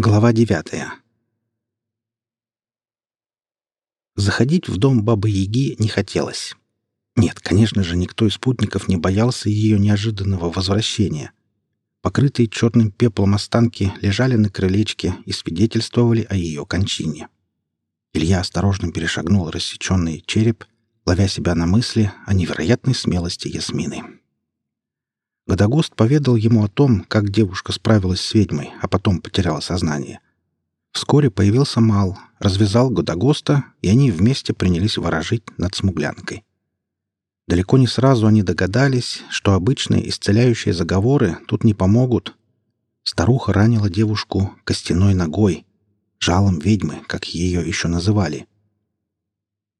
Глава девятая. Заходить в дом Бабы-Яги не хотелось. Нет, конечно же, никто из спутников не боялся ее неожиданного возвращения. Покрытые черным пеплом останки лежали на крылечке и свидетельствовали о ее кончине. Илья осторожно перешагнул рассеченный череп, ловя себя на мысли о невероятной смелости Ясмины. Годогост поведал ему о том, как девушка справилась с ведьмой, а потом потеряла сознание. Вскоре появился Мал, развязал Годогоста, и они вместе принялись ворожить над смуглянкой. Далеко не сразу они догадались, что обычные исцеляющие заговоры тут не помогут. Старуха ранила девушку костяной ногой, жалом ведьмы, как ее еще называли,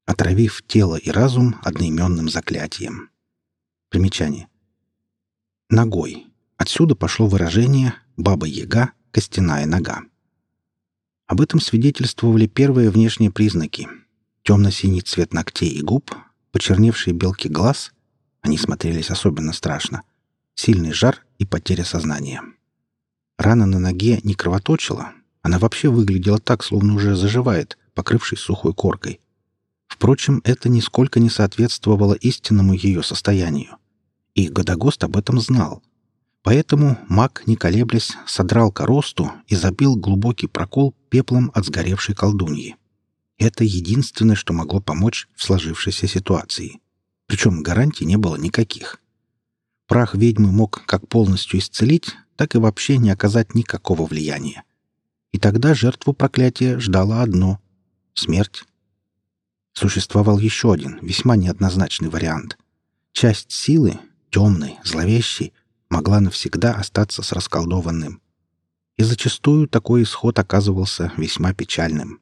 отравив тело и разум одноименным заклятием. Примечание. Ногой. Отсюда пошло выражение «баба-яга, костяная нога». Об этом свидетельствовали первые внешние признаки. Темно-синий цвет ногтей и губ, почерневшие белки глаз — они смотрелись особенно страшно, сильный жар и потеря сознания. Рана на ноге не кровоточила, она вообще выглядела так, словно уже заживает, покрывшись сухой коркой. Впрочем, это нисколько не соответствовало истинному ее состоянию и Годогост об этом знал. Поэтому маг, не колеблясь, содрал коросту и забил глубокий прокол пеплом от сгоревшей колдуньи. Это единственное, что могло помочь в сложившейся ситуации. Причем гарантий не было никаких. Прах ведьмы мог как полностью исцелить, так и вообще не оказать никакого влияния. И тогда жертву проклятия ждало одно — смерть. Существовал еще один, весьма неоднозначный вариант. Часть силы, темной, зловещей, могла навсегда остаться с расколдованным. И зачастую такой исход оказывался весьма печальным.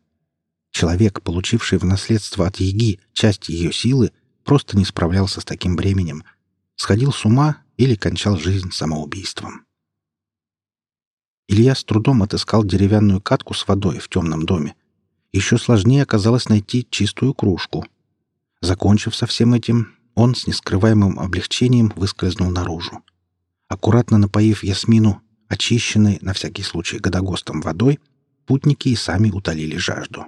Человек, получивший в наследство от Яги часть ее силы, просто не справлялся с таким бременем, сходил с ума или кончал жизнь самоубийством. Илья с трудом отыскал деревянную катку с водой в темном доме. Еще сложнее оказалось найти чистую кружку. Закончив со всем этим, он с нескрываемым облегчением выскользнул наружу. Аккуратно напоив Ясмину, очищенной на всякий случай годогостом водой, путники и сами утолили жажду.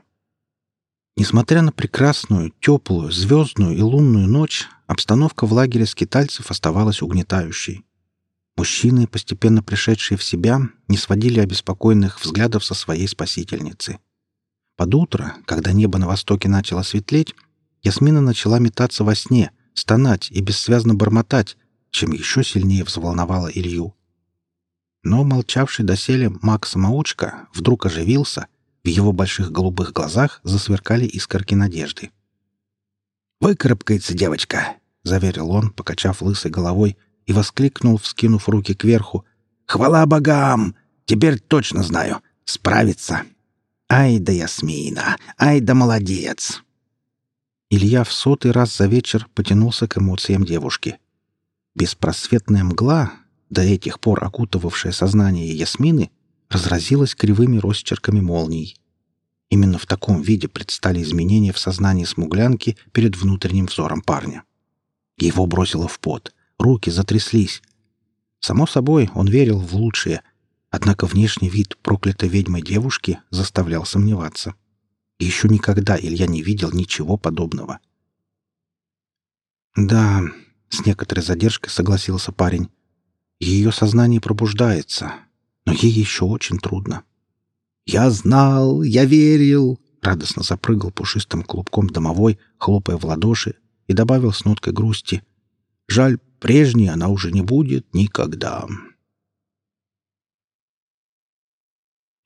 Несмотря на прекрасную, теплую, звездную и лунную ночь, обстановка в лагере скитальцев оставалась угнетающей. Мужчины, постепенно пришедшие в себя, не сводили обеспокоенных взглядов со своей спасительницы. Под утро, когда небо на востоке начало светлеть, Ясмина начала метаться во сне, стонать и бессвязно бормотать, чем еще сильнее взволновала Илью. Но молчавший доселе маг-самоучка вдруг оживился, в его больших голубых глазах засверкали искорки надежды. «Выкарабкается девочка!» — заверил он, покачав лысой головой, и воскликнул, вскинув руки кверху. «Хвала богам! Теперь точно знаю! Справится! Ай да Ясмина! Ай да молодец!» Илья в сотый раз за вечер потянулся к эмоциям девушки. Беспросветная мгла, до этих пор окутывавшая сознание Ясмины, разразилась кривыми росчерками молний. Именно в таком виде предстали изменения в сознании смуглянки перед внутренним взором парня. Его бросило в пот, руки затряслись. Само собой, он верил в лучшее, однако внешний вид проклятой ведьмой девушки заставлял сомневаться. — и еще никогда Илья не видел ничего подобного. «Да», — с некоторой задержкой согласился парень. «Ее сознание пробуждается, но ей еще очень трудно». «Я знал, я верил!» — радостно запрыгал пушистым клубком домовой, хлопая в ладоши, и добавил с ноткой грусти. «Жаль, прежней она уже не будет никогда».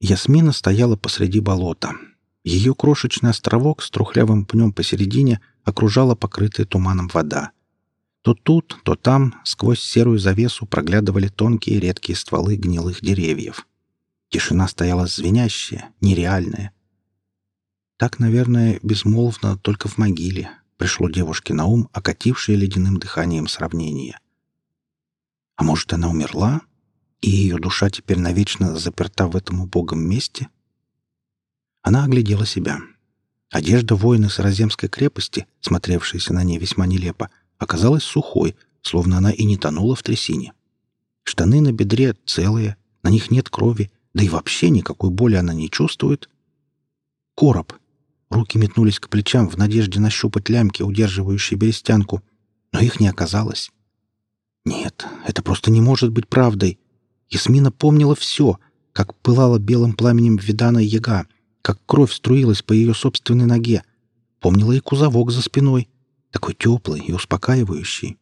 Ясмина стояла посреди болота. Ее крошечный островок с трухлявым пнем посередине окружала покрытая туманом вода. То тут, то там сквозь серую завесу проглядывали тонкие редкие стволы гнилых деревьев. Тишина стояла звенящая, нереальная. Так, наверное, безмолвно только в могиле пришло девушке на ум окатившее ледяным дыханием сравнение. А может, она умерла, и ее душа теперь навечно заперта в этом убогом месте — она оглядела себя. Одежда воина Сараземской крепости, смотревшаяся на ней весьма нелепо, оказалась сухой, словно она и не тонула в трясине. Штаны на бедре целые, на них нет крови, Да и вообще никакой боли она не чувствует. Короб. Руки метнулись к плечам в надежде нащупать лямки, удерживающие берестянку, но их не оказалось. Нет, это просто не может быть правдой. Ясмина помнила все, как пылала белым пламенем Видана яга, как кровь струилась по ее собственной ноге. Помнила и кузовок за спиной, такой теплый и успокаивающий.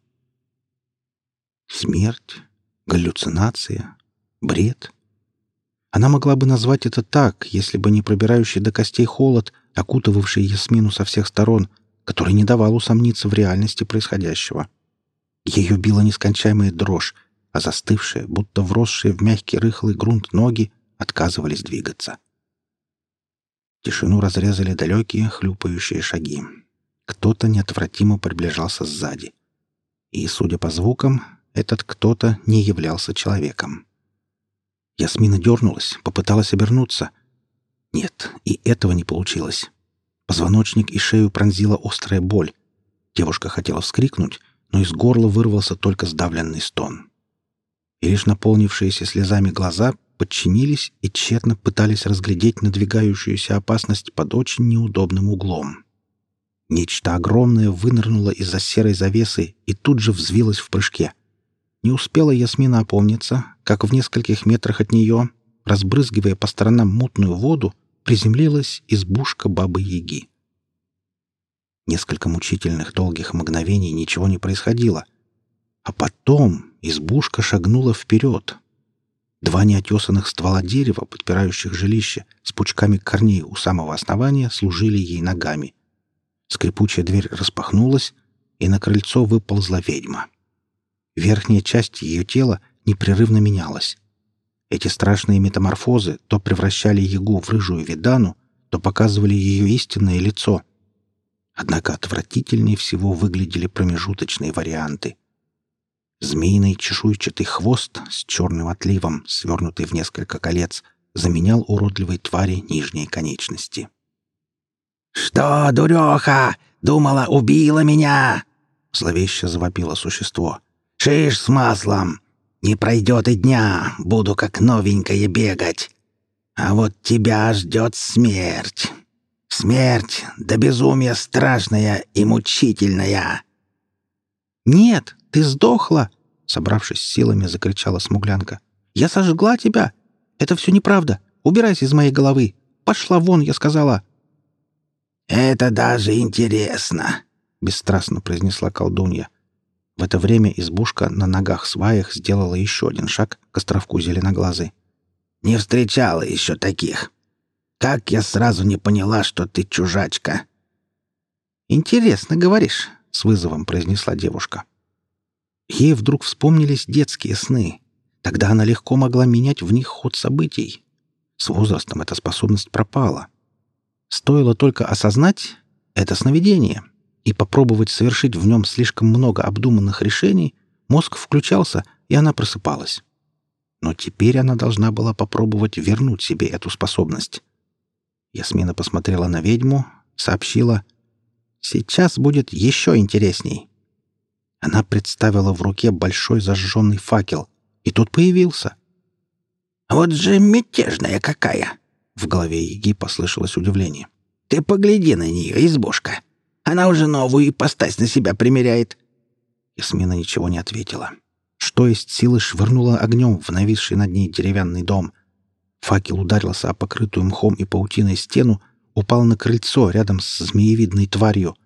Смерть, галлюцинация, бред. Она могла бы назвать это так, если бы не пробирающий до костей холод, окутывавший Ясмину со всех сторон, который не давал усомниться в реальности происходящего. Ее била нескончаемая дрожь, а застывшие, будто вросшие в мягкий рыхлый грунт ноги, отказывались двигаться. Тишину разрезали далекие, хлюпающие шаги. Кто-то неотвратимо приближался сзади. И, судя по звукам, этот кто-то не являлся человеком. Ясмина дернулась, попыталась обернуться. Нет, и этого не получилось. Позвоночник и шею пронзила острая боль. Девушка хотела вскрикнуть, но из горла вырвался только сдавленный стон. И лишь наполнившиеся слезами глаза подчинились и тщетно пытались разглядеть надвигающуюся опасность под очень неудобным углом. Нечто огромное вынырнуло из-за серой завесы и тут же взвилось в прыжке. Не успела Ясмина опомниться, как в нескольких метрах от нее, разбрызгивая по сторонам мутную воду, приземлилась избушка Бабы-Яги. Несколько мучительных долгих мгновений ничего не происходило. А потом избушка шагнула вперед. Два неотесанных ствола дерева, подпирающих жилище, с пучками корней у самого основания, служили ей ногами. Скрипучая дверь распахнулась, и на крыльцо выползла ведьма. Верхняя часть ее тела непрерывно менялась. Эти страшные метаморфозы то превращали Ягу в рыжую видану, то показывали ее истинное лицо — Однако отвратительнее всего выглядели промежуточные варианты. Змеиный чешуйчатый хвост с черным отливом, свернутый в несколько колец, заменял уродливой твари нижние конечности. «Что, дуреха, думала, убила меня?» — зловеще завопило существо. «Шиш с маслом! Не пройдет и дня, буду как новенькая бегать. А вот тебя ждет смерть!» Смерть да безумие страшная и мучительная!» «Нет, ты сдохла!» — собравшись силами, закричала смуглянка. «Я сожгла тебя! Это все неправда! Убирайся из моей головы! Пошла вон, я сказала!» «Это даже интересно!» — бесстрастно произнесла колдунья. В это время избушка на ногах-сваях сделала еще один шаг к островку зеленоглазой. «Не встречала еще таких. Как я сразу не поняла, что ты чужачка!» «Интересно говоришь», — с вызовом произнесла девушка. Ей вдруг вспомнились детские сны. Тогда она легко могла менять в них ход событий. С возрастом эта способность пропала. Стоило только осознать — это сновидение, и попробовать совершить в нем слишком много обдуманных решений, мозг включался, и она просыпалась. Но теперь она должна была попробовать вернуть себе эту способность. Ясмина посмотрела на ведьму, сообщила «Сейчас будет еще интересней». Она представила в руке большой зажженный факел, и тот появился. «Вот же мятежная какая!» В голове Еги послышалось удивление. «Ты погляди на нее, избушка! Она уже новую ипостась на себя примеряет!» Ясмина ничего не ответила. Что есть силы швырнула огнем в нависший над ней деревянный дом. Факел ударился о покрытую мхом и паутиной стену, упал на крыльцо рядом с змеевидной тварью.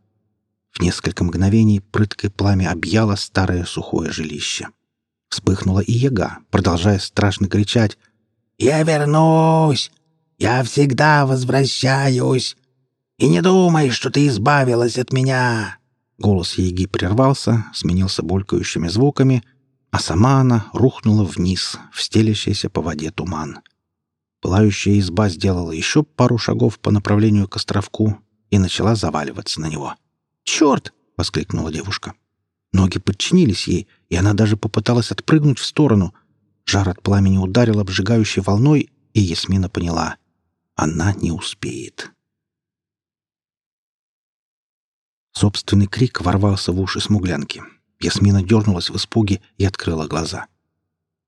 В несколько мгновений прыткое пламя объяло старое сухое жилище. Вспыхнула и яга, продолжая страшно кричать. «Я вернусь! Я всегда возвращаюсь! И не думай, что ты избавилась от меня!» Голос яги прервался, сменился булькающими звуками, а сама она рухнула вниз, в стелящийся по воде туман. Пылающая изба сделала еще пару шагов по направлению к островку и начала заваливаться на него. «Черт!» — воскликнула девушка. Ноги подчинились ей, и она даже попыталась отпрыгнуть в сторону. Жар от пламени ударил обжигающей волной, и Ясмина поняла — она не успеет. Собственный крик ворвался в уши смуглянки. Ясмина дернулась в испуге и открыла глаза.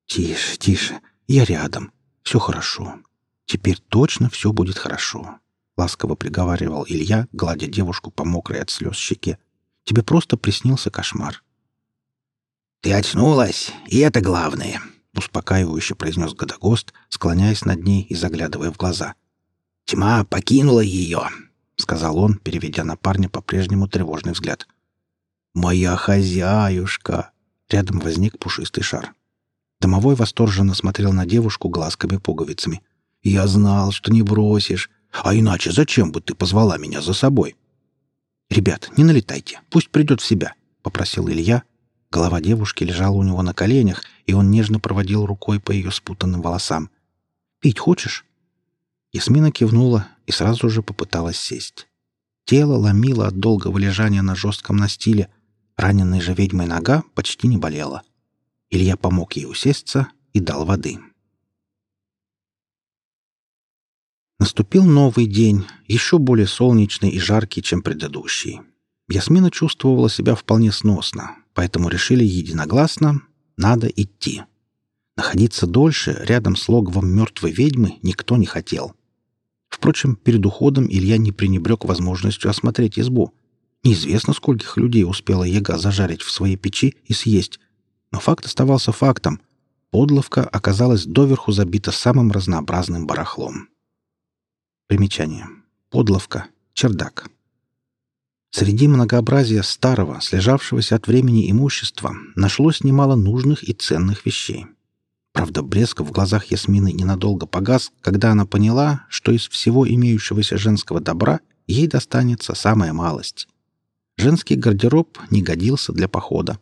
«Тише, тише, я рядом. Все хорошо. Теперь точно все будет хорошо», — ласково приговаривал Илья, гладя девушку по мокрой от слез щеке. «Тебе просто приснился кошмар». «Ты очнулась, и это главное», — успокаивающе произнес Годогост, склоняясь над ней и заглядывая в глаза. «Тьма покинула ее», — сказал он, переведя на парня по-прежнему тревожный взгляд. «Моя хозяюшка!» Рядом возник пушистый шар. Домовой восторженно смотрел на девушку глазками-пуговицами. «Я знал, что не бросишь. А иначе зачем бы ты позвала меня за собой?» «Ребят, не налетайте. Пусть придет в себя», — попросил Илья. Голова девушки лежала у него на коленях, и он нежно проводил рукой по ее спутанным волосам. «Пить хочешь?» Ясмина кивнула и сразу же попыталась сесть. Тело ломило от долгого лежания на жестком настиле, Раненая же ведьмой нога почти не болела. Илья помог ей усесться и дал воды. Наступил новый день, еще более солнечный и жаркий, чем предыдущий. Ясмина чувствовала себя вполне сносно, поэтому решили единогласно «надо идти». Находиться дольше рядом с логовом мертвой ведьмы никто не хотел. Впрочем, перед уходом Илья не пренебрег возможностью осмотреть избу. Неизвестно, скольких людей успела яга зажарить в своей печи и съесть. Но факт оставался фактом. Подловка оказалась доверху забита самым разнообразным барахлом. Примечание. Подловка. Чердак. Среди многообразия старого, слежавшегося от времени имущества, нашлось немало нужных и ценных вещей. Правда, блеск в глазах Ясмины ненадолго погас, когда она поняла, что из всего имеющегося женского добра ей достанется самая малость. Женский гардероб не годился для похода.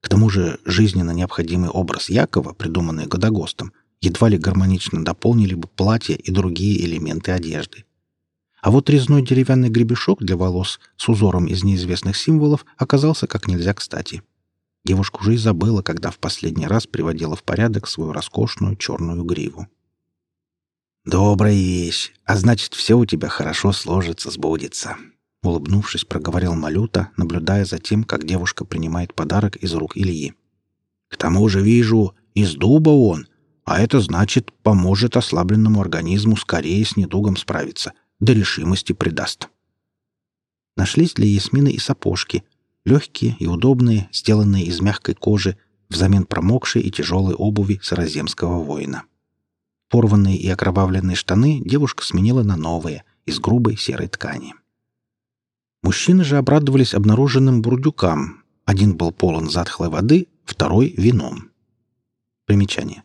К тому же жизненно необходимый образ Якова, придуманный Годогостом, едва ли гармонично дополнили бы платье и другие элементы одежды. А вот резной деревянный гребешок для волос с узором из неизвестных символов оказался как нельзя кстати. Девушка уже и забыла, когда в последний раз приводила в порядок свою роскошную черную гриву. «Добрая вещь, а значит, все у тебя хорошо сложится, сбудется», Улыбнувшись, проговорил Малюта, наблюдая за тем, как девушка принимает подарок из рук Ильи. «К тому же вижу, из дуба он, а это значит, поможет ослабленному организму скорее с недугом справиться, до решимости придаст». Нашлись для Ясмины и сапожки, легкие и удобные, сделанные из мягкой кожи, взамен промокшей и тяжелой обуви сараземского воина. Порванные и окровавленные штаны девушка сменила на новые, из грубой серой ткани. Мужчины же обрадовались обнаруженным бурдюкам. Один был полон затхлой воды, второй — вином. Примечание.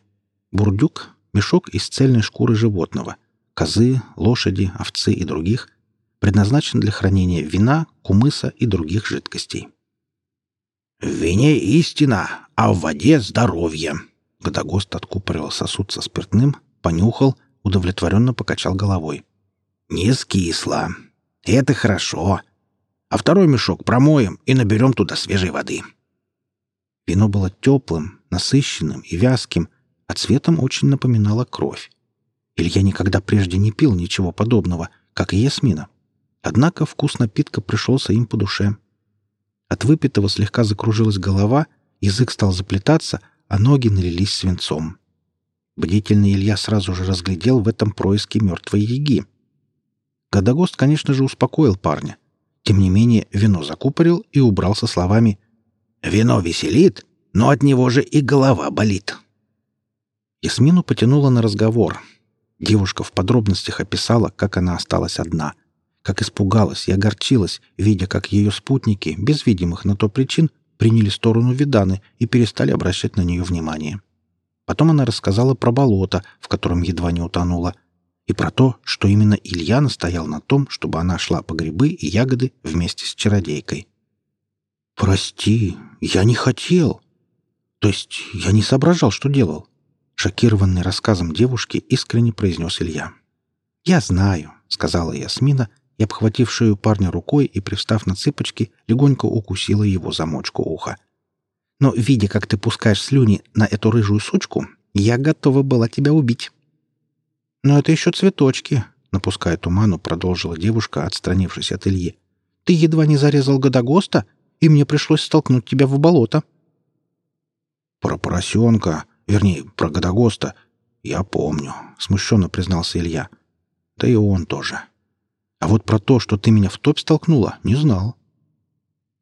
Бурдюк — мешок из цельной шкуры животного — козы, лошади, овцы и других — предназначен для хранения вина, кумыса и других жидкостей. «В вине истина, а в воде здоровье!» Годогост откупорил сосуд со спиртным, понюхал, удовлетворенно покачал головой. «Не скисло. Это хорошо а второй мешок промоем и наберем туда свежей воды». Вино было теплым, насыщенным и вязким, а цветом очень напоминало кровь. Илья никогда прежде не пил ничего подобного, как и Ясмина. Однако вкус напитка пришелся им по душе. От выпитого слегка закружилась голова, язык стал заплетаться, а ноги налились свинцом. Бдительный Илья сразу же разглядел в этом происке мертвой яги. Годогост, конечно же, успокоил парня — тем не менее, вино закупорил и убрал со словами «Вино веселит, но от него же и голова болит». Ясмину потянуло на разговор. Девушка в подробностях описала, как она осталась одна, как испугалась и огорчилась, видя, как ее спутники, без видимых на то причин, приняли сторону Виданы и перестали обращать на нее внимание. Потом она рассказала про болото, в котором едва не утонула, и про то, что именно Илья настоял на том, чтобы она шла по грибы и ягоды вместе с чародейкой. «Прости, я не хотел. То есть я не соображал, что делал», — шокированный рассказом девушки искренне произнес Илья. «Я знаю», — сказала Ясмина, и, обхватив шею парня рукой и привстав на цыпочки, легонько укусила его замочку уха. «Но, видя, как ты пускаешь слюни на эту рыжую сучку, я готова была тебя убить». «Но это еще цветочки», — напуская туману, продолжила девушка, отстранившись от Ильи. «Ты едва не зарезал Годогоста, и мне пришлось столкнуть тебя в болото». «Про поросенка, вернее, про Годогоста, «Я помню», — смущенно признался Илья. «Да и он тоже. А вот про то, что ты меня в топь столкнула, не знал».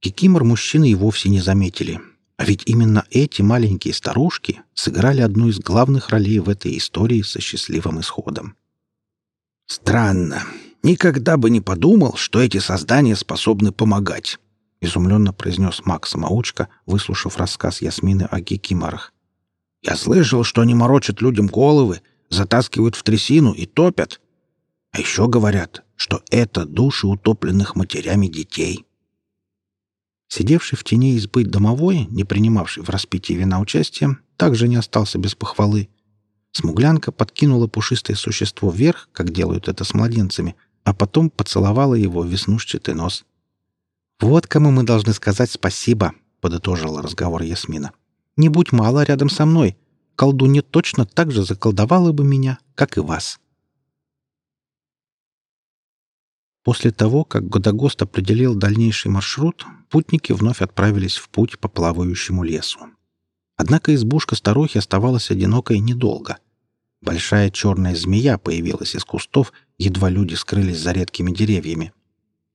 Кикимор мужчины и вовсе не заметили. А ведь именно эти маленькие старушки сыграли одну из главных ролей в этой истории со счастливым исходом. «Странно. Никогда бы не подумал, что эти создания способны помогать», — изумленно произнес Макс Самоучка, выслушав рассказ Ясмины о кикиморах. «Я слышал, что они морочат людям головы, затаскивают в трясину и топят. А еще говорят, что это души утопленных матерями детей». Сидевший в тени избы домовой, не принимавший в распитии вина участия, также не остался без похвалы. Смуглянка подкинула пушистое существо вверх, как делают это с младенцами, а потом поцеловала его веснушчатый нос. «Вот кому мы должны сказать спасибо», — подытожила разговор Ясмина. «Не будь мало рядом со мной. Колдунья точно так же заколдовала бы меня, как и вас». После того, как Годогост определил дальнейший маршрут, путники вновь отправились в путь по плавающему лесу. Однако избушка старухи оставалась одинокой недолго. Большая черная змея появилась из кустов, едва люди скрылись за редкими деревьями.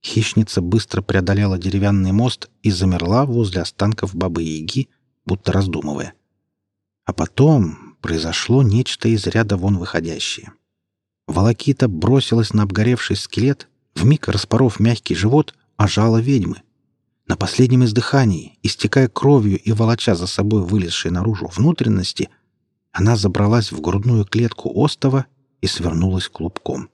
Хищница быстро преодолела деревянный мост и замерла возле останков бабы-яги, будто раздумывая. А потом произошло нечто из ряда вон выходящее. Волокита бросилась на обгоревший скелет вмиг распоров мягкий живот, ожала ведьмы. На последнем издыхании, истекая кровью и волоча за собой вылезшие наружу внутренности, она забралась в грудную клетку остова и свернулась клубком.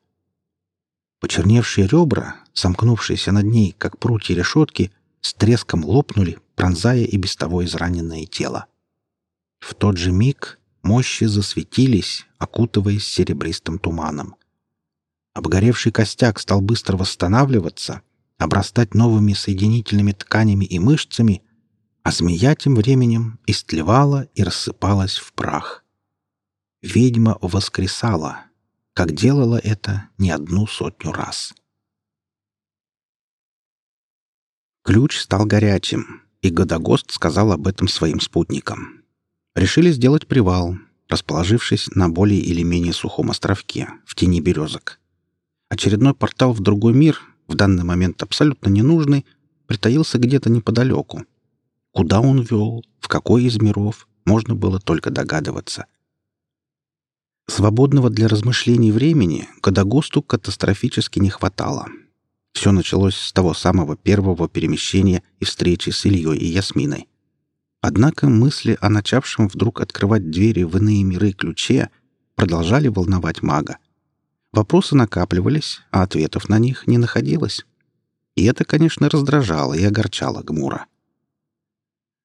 Почерневшие ребра, сомкнувшиеся над ней, как прутья решетки, с треском лопнули, пронзая и без того израненное тело. В тот же миг мощи засветились, окутываясь серебристым туманом. Обгоревший костяк стал быстро восстанавливаться, обрастать новыми соединительными тканями и мышцами, а змея тем временем истлевала и рассыпалась в прах. Ведьма воскресала, как делала это не одну сотню раз. Ключ стал горячим, и Годогост сказал об этом своим спутникам. Решили сделать привал, расположившись на более или менее сухом островке в тени березок. Очередной портал в другой мир, в данный момент абсолютно ненужный, притаился где-то неподалеку. Куда он вел, в какой из миров, можно было только догадываться. Свободного для размышлений времени Кадагосту катастрофически не хватало. Все началось с того самого первого перемещения и встречи с Ильей и Ясминой. Однако мысли о начавшем вдруг открывать двери в иные миры ключе продолжали волновать мага. Вопросы накапливались, а ответов на них не находилось. И это, конечно, раздражало и огорчало Гмура.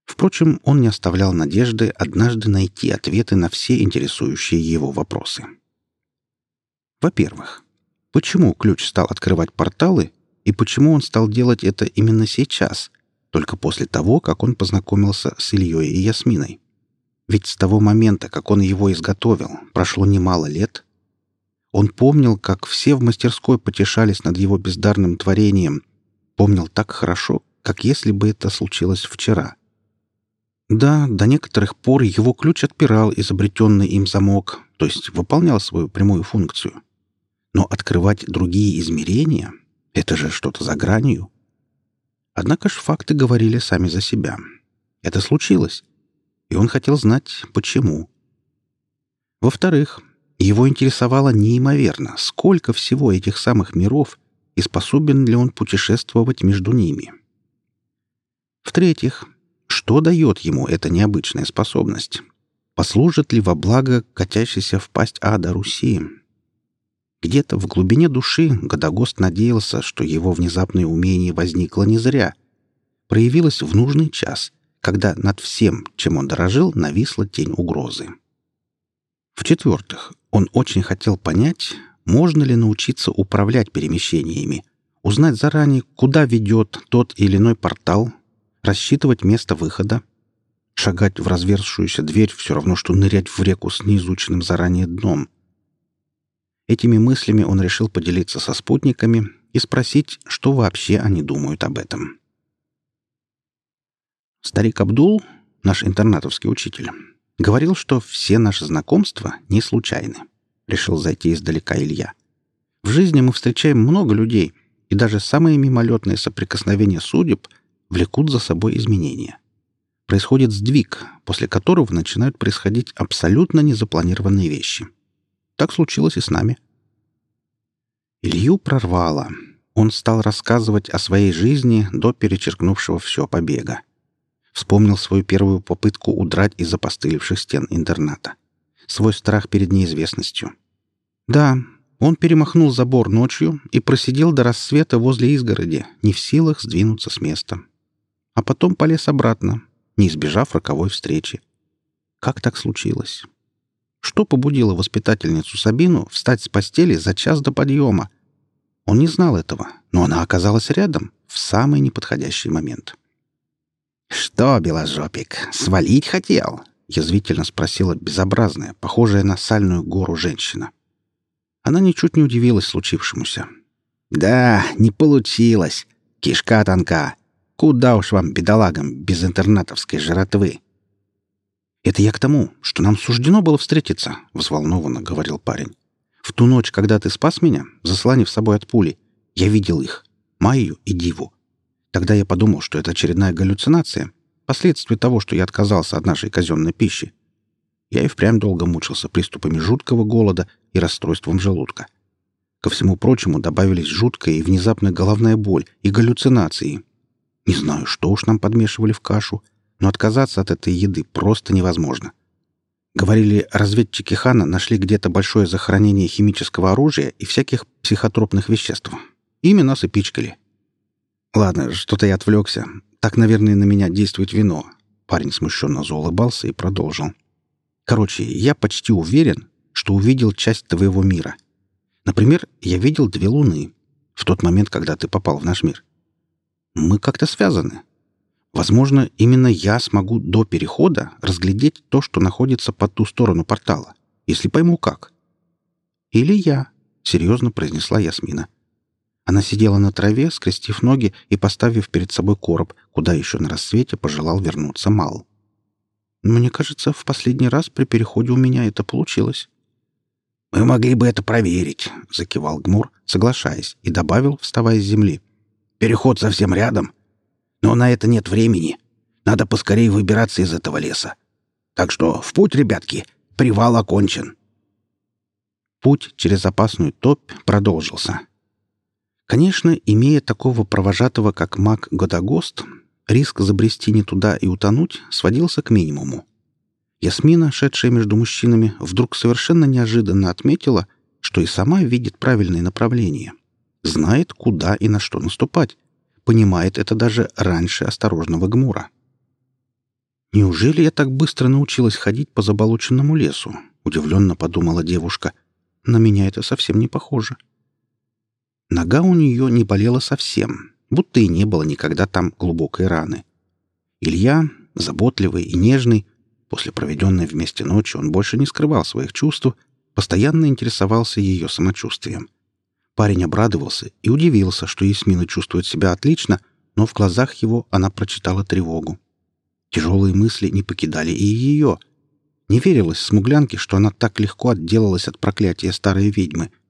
Впрочем, он не оставлял надежды однажды найти ответы на все интересующие его вопросы. Во-первых, почему ключ стал открывать порталы и почему он стал делать это именно сейчас, только после того, как он познакомился с Ильей и Ясминой? Ведь с того момента, как он его изготовил, прошло немало лет, он помнил, как все в мастерской потешались над его бездарным творением. Помнил так хорошо, как если бы это случилось вчера. Да, до некоторых пор его ключ отпирал изобретенный им замок, то есть выполнял свою прямую функцию. Но открывать другие измерения — это же что-то за гранью. Однако ж факты говорили сами за себя. Это случилось, и он хотел знать, почему. Во-вторых, его интересовало неимоверно, сколько всего этих самых миров и способен ли он путешествовать между ними. В-третьих, что дает ему эта необычная способность? Послужит ли во благо катящейся в пасть ада Руси? Где-то в глубине души Годогост надеялся, что его внезапное умение возникло не зря. Проявилось в нужный час, когда над всем, чем он дорожил, нависла тень угрозы. В-четвертых, он очень хотел понять, можно ли научиться управлять перемещениями, узнать заранее, куда ведет тот или иной портал, рассчитывать место выхода. Шагать в разверзшуюся дверь все равно, что нырять в реку с неизученным заранее дном. Этими мыслями он решил поделиться со спутниками и спросить, что вообще они думают об этом. Старик Абдул, наш интернатовский учитель, Говорил, что все наши знакомства не случайны. Решил зайти издалека Илья. В жизни мы встречаем много людей, и даже самые мимолетные соприкосновения судеб влекут за собой изменения. Происходит сдвиг, после которого начинают происходить абсолютно незапланированные вещи. Так случилось и с нами. Илью прорвало. Он стал рассказывать о своей жизни до перечеркнувшего все побега. Вспомнил свою первую попытку удрать из опостылевших стен интерната. Свой страх перед неизвестностью. Да, он перемахнул забор ночью и просидел до рассвета возле изгороди, не в силах сдвинуться с места. А потом полез обратно, не избежав роковой встречи. Как так случилось? Что побудило воспитательницу Сабину встать с постели за час до подъема? Он не знал этого, но она оказалась рядом в самый неподходящий момент. «Что, Беложопик, свалить хотел?» — язвительно спросила безобразная, похожая на сальную гору женщина. Она ничуть не удивилась случившемуся. «Да, не получилось. Кишка тонка. Куда уж вам, бедолагам, без интернатовской жратвы?» «Это я к тому, что нам суждено было встретиться», — взволнованно говорил парень. «В ту ночь, когда ты спас меня, заслонив собой от пули, я видел их, Майю и Диву. Тогда я подумал, что это очередная галлюцинация, последствия того, что я отказался от нашей казенной пищи. Я и впрямь долго мучился приступами жуткого голода и расстройством желудка. Ко всему прочему добавились жуткая и внезапная головная боль и галлюцинации. Не знаю, что уж нам подмешивали в кашу, но отказаться от этой еды просто невозможно. Говорили, разведчики Хана нашли где-то большое захоронение химического оружия и всяких психотропных веществ. Ими нас и пичкали. Ладно, что-то я отвлекся. Так, наверное, на меня действует вино. Парень смущенно заулыбался и продолжил. Короче, я почти уверен, что увидел часть твоего мира. Например, я видел две луны в тот момент, когда ты попал в наш мир. Мы как-то связаны. Возможно, именно я смогу до перехода разглядеть то, что находится по ту сторону портала, если пойму как. Или я, — серьезно произнесла Ясмина. Она сидела на траве, скрестив ноги и поставив перед собой короб, куда еще на рассвете пожелал вернуться Мал. Мне кажется, в последний раз при переходе у меня это получилось. «Мы могли бы это проверить», — закивал Гмур, соглашаясь, и добавил, вставая с земли. «Переход совсем рядом. Но на это нет времени. Надо поскорее выбираться из этого леса. Так что в путь, ребятки, привал окончен». Путь через опасную топь продолжился. Конечно, имея такого провожатого, как маг Годогост, риск забрести не туда и утонуть сводился к минимуму. Ясмина, шедшая между мужчинами, вдруг совершенно неожиданно отметила, что и сама видит правильное направление. Знает, куда и на что наступать. Понимает это даже раньше осторожного гмура. «Неужели я так быстро научилась ходить по заболоченному лесу?» — удивленно подумала девушка. «На меня это совсем не похоже». Нога у нее не болела совсем, будто и не было никогда там глубокой раны. Илья, заботливый и нежный, после проведенной вместе ночи он больше не скрывал своих чувств, постоянно интересовался ее самочувствием. Парень обрадовался и удивился, что Ясмина чувствует себя отлично, но в глазах его она прочитала тревогу. Тяжелые мысли не покидали и ее. Не верилось смуглянке, что она так легко отделалась от проклятия старой ведьмы —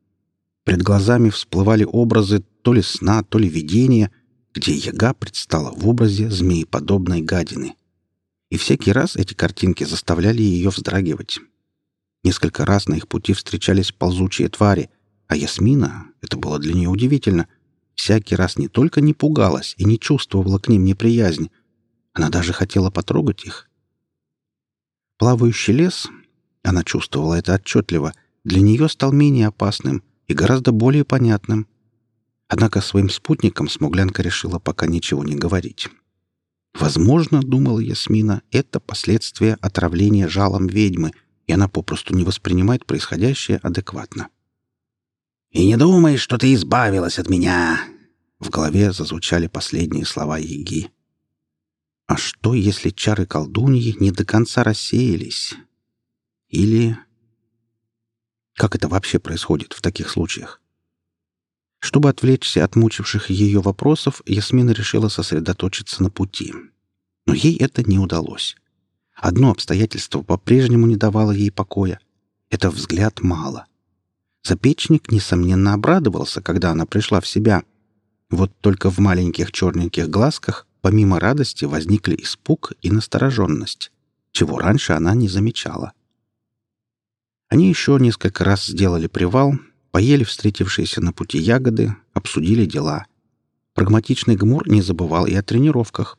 Пред глазами всплывали образы то ли сна, то ли видения, где яга предстала в образе змееподобной гадины. И всякий раз эти картинки заставляли ее вздрагивать. Несколько раз на их пути встречались ползучие твари, а Ясмина, это было для нее удивительно, всякий раз не только не пугалась и не чувствовала к ним неприязнь, она даже хотела потрогать их. Плавающий лес, она чувствовала это отчетливо, для нее стал менее опасным — и гораздо более понятным. Однако своим спутникам смуглянка решила пока ничего не говорить. Возможно, думала Ясмина, это последствия отравления жалом ведьмы, и она попросту не воспринимает происходящее адекватно. «И не думай, что ты избавилась от меня!» В голове зазвучали последние слова Яги. А что, если чары колдуньи не до конца рассеялись? Или как это вообще происходит в таких случаях? Чтобы отвлечься от мучивших ее вопросов, Ясмина решила сосредоточиться на пути. Но ей это не удалось. Одно обстоятельство по-прежнему не давало ей покоя. Это взгляд мало. Запечник, несомненно, обрадовался, когда она пришла в себя. Вот только в маленьких черненьких глазках помимо радости возникли испуг и настороженность, чего раньше она не замечала. Они еще несколько раз сделали привал, поели встретившиеся на пути ягоды, обсудили дела. Прагматичный Гмур не забывал и о тренировках.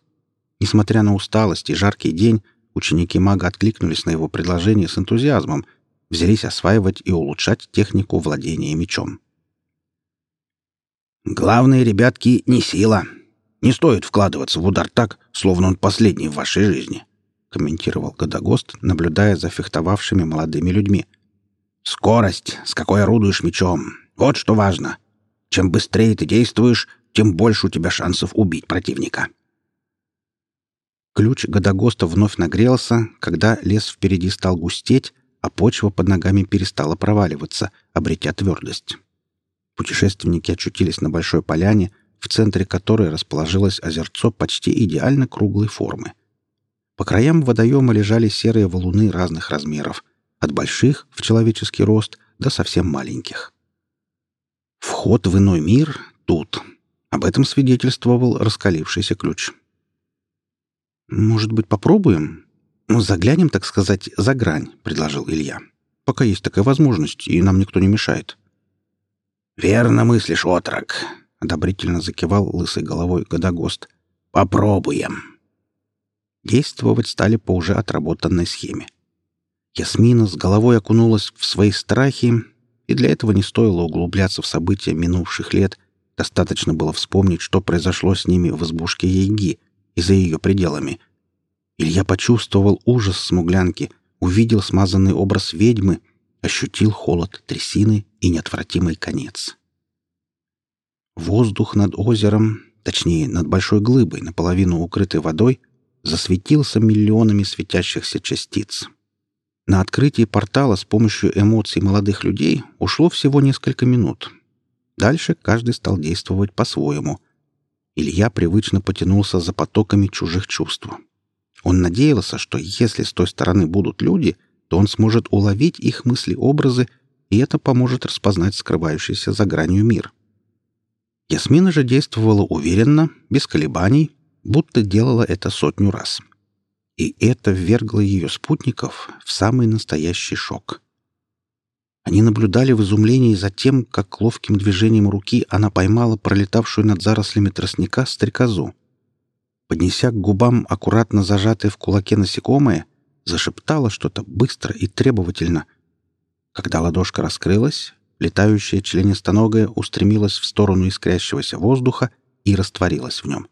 Несмотря на усталость и жаркий день, ученики мага откликнулись на его предложение с энтузиазмом, взялись осваивать и улучшать технику владения мечом. «Главное, ребятки, не сила. Не стоит вкладываться в удар так, словно он последний в вашей жизни», — комментировал Годогост, наблюдая за фехтовавшими молодыми людьми. «Скорость, с какой орудуешь мечом. Вот что важно. Чем быстрее ты действуешь, тем больше у тебя шансов убить противника». Ключ Годогоста вновь нагрелся, когда лес впереди стал густеть, а почва под ногами перестала проваливаться, обретя твердость. Путешественники очутились на большой поляне, в центре которой расположилось озерцо почти идеально круглой формы. По краям водоема лежали серые валуны разных размеров, от больших в человеческий рост до совсем маленьких. Вход в иной мир тут. Об этом свидетельствовал раскалившийся ключ. «Может быть, попробуем?» «Ну, заглянем, так сказать, за грань», — предложил Илья. «Пока есть такая возможность, и нам никто не мешает». «Верно мыслишь, отрок», — одобрительно закивал лысой головой Годогост. «Попробуем». Действовать стали по уже отработанной схеме. Ясмина с головой окунулась в свои страхи, и для этого не стоило углубляться в события минувших лет, достаточно было вспомнить, что произошло с ними в избушке Яйги и за ее пределами — Илья почувствовал ужас смуглянки, увидел смазанный образ ведьмы, ощутил холод трясины и неотвратимый конец. Воздух над озером, точнее, над большой глыбой, наполовину укрытой водой, засветился миллионами светящихся частиц. На открытие портала с помощью эмоций молодых людей ушло всего несколько минут. Дальше каждый стал действовать по-своему. Илья привычно потянулся за потоками чужих чувств. Он надеялся, что если с той стороны будут люди, то он сможет уловить их мысли-образы, и это поможет распознать скрывающийся за гранью мир. Ясмина же действовала уверенно, без колебаний, будто делала это сотню раз. И это ввергло ее спутников в самый настоящий шок. Они наблюдали в изумлении за тем, как ловким движением руки она поймала пролетавшую над зарослями тростника стрекозу поднеся к губам аккуратно зажатое в кулаке насекомое, зашептала что-то быстро и требовательно. Когда ладошка раскрылась, летающая членистоногая устремилась в сторону искрящегося воздуха и растворилась в нем.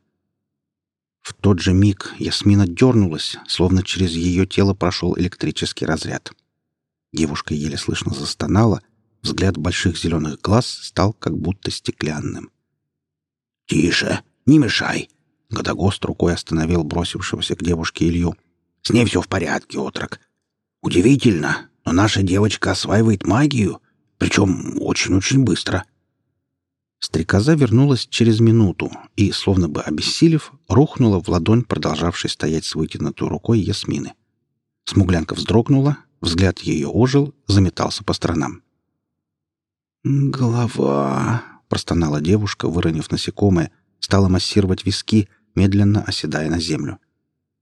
В тот же миг Ясмина дернулась, словно через ее тело прошел электрический разряд. Девушка еле слышно застонала, взгляд больших зеленых глаз стал как будто стеклянным. «Тише, не мешай!» Годогост рукой остановил бросившегося к девушке Илью. «С ней все в порядке, отрок. Удивительно, но наша девочка осваивает магию, причем очень-очень быстро». Стрекоза вернулась через минуту и, словно бы обессилев, рухнула в ладонь продолжавшей стоять с вытянутой рукой Ясмины. Смуглянка вздрогнула, взгляд ее ожил, заметался по сторонам. «Голова!» — простонала девушка, выронив насекомое, стала массировать виски — медленно оседая на землю.